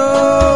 know.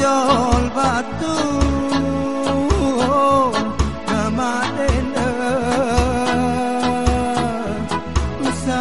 jol batu kamadena uh, usa